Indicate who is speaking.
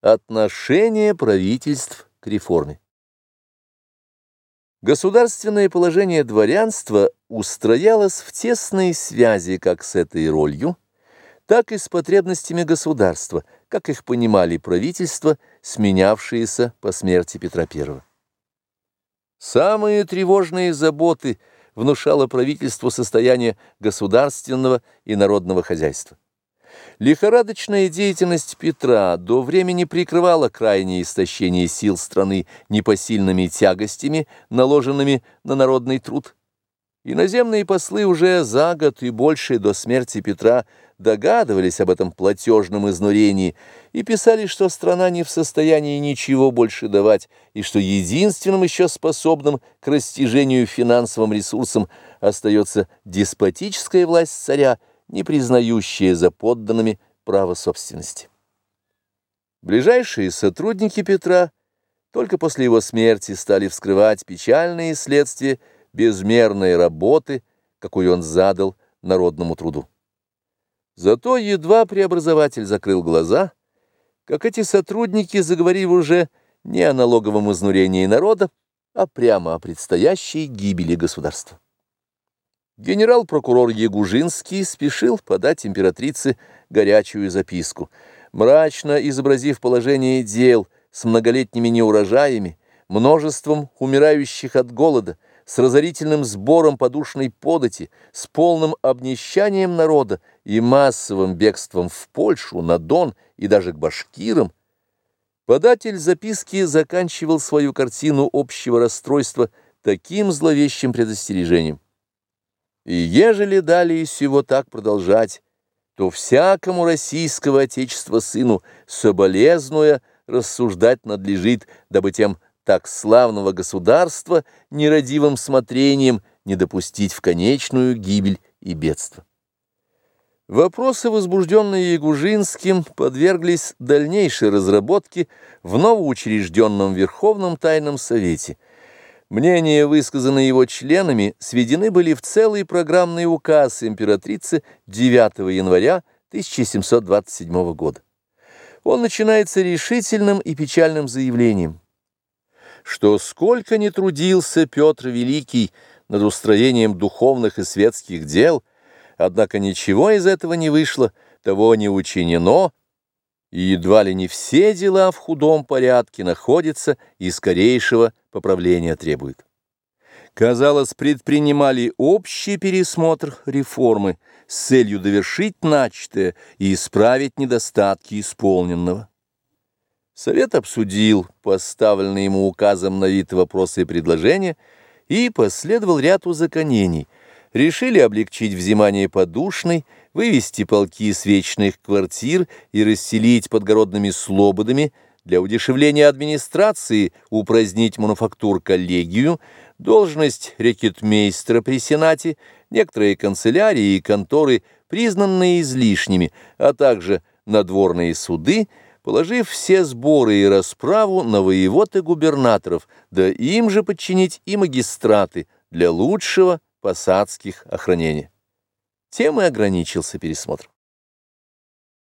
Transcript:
Speaker 1: Отношение правительств к реформе. Государственное положение дворянства устроялось в тесной связи как с этой ролью, так и с потребностями государства, как их понимали правительства, сменявшиеся по смерти Петра I. Самые тревожные заботы внушало правительству состояние государственного и народного хозяйства. Лихорадочная деятельность Петра до времени прикрывала крайнее истощение сил страны непосильными тягостями, наложенными на народный труд. Иноземные послы уже за год и больше до смерти Петра догадывались об этом платежном изнурении и писали, что страна не в состоянии ничего больше давать, и что единственным еще способным к растяжению финансовым ресурсам остается деспотическая власть царя, не признающие за подданными право собственности. Ближайшие сотрудники Петра только после его смерти стали вскрывать печальные следствия безмерной работы, какую он задал народному труду. Зато едва преобразователь закрыл глаза, как эти сотрудники заговорили уже не о налоговом изнурении народа, а прямо о предстоящей гибели государства. Генерал-прокурор Ягужинский спешил подать императрице горячую записку. Мрачно изобразив положение дел с многолетними неурожаями, множеством умирающих от голода, с разорительным сбором подушной подати, с полным обнищанием народа и массовым бегством в Польшу, на Дон и даже к башкирам, податель записки заканчивал свою картину общего расстройства таким зловещим предостережением. И ежели далее всего так продолжать, то всякому российского отечества сыну соболезнуя рассуждать надлежит, дабы тем так славного государства нерадивым смотрением не допустить в конечную гибель и бедство. Вопросы, возбужденные Ягужинским, подверглись дальнейшей разработке в новоучрежденном Верховном Тайном Совете – Мнения, высказанные его членами, сведены были в целый программный указ императрицы 9 января 1727 года. Он начинается решительным и печальным заявлением, что сколько ни трудился Петр Великий над устроением духовных и светских дел, однако ничего из этого не вышло, того не учинено, и едва ли не все дела в худом порядке находятся и скорейшего поправления требуют. Казалось, предпринимали общий пересмотр реформы с целью довершить начатое и исправить недостатки исполненного. Совет обсудил поставленные ему указом на вид вопросы и предложения и последовал ряд узаконений – решили облегчить взимание подушной, вывести полки с вечных квартир и расселить подгородными слободами, для удешевления администрации упразднить мануфактур-коллегию, должность рекетмейстера при Сенате, некоторые канцелярии и конторы, признанные излишними, а также надворные суды, положив все сборы и расправу на воевод и губернаторов, да им же подчинить и магистраты для лучшего посадских охранения. Тем и ограничился пересмотр.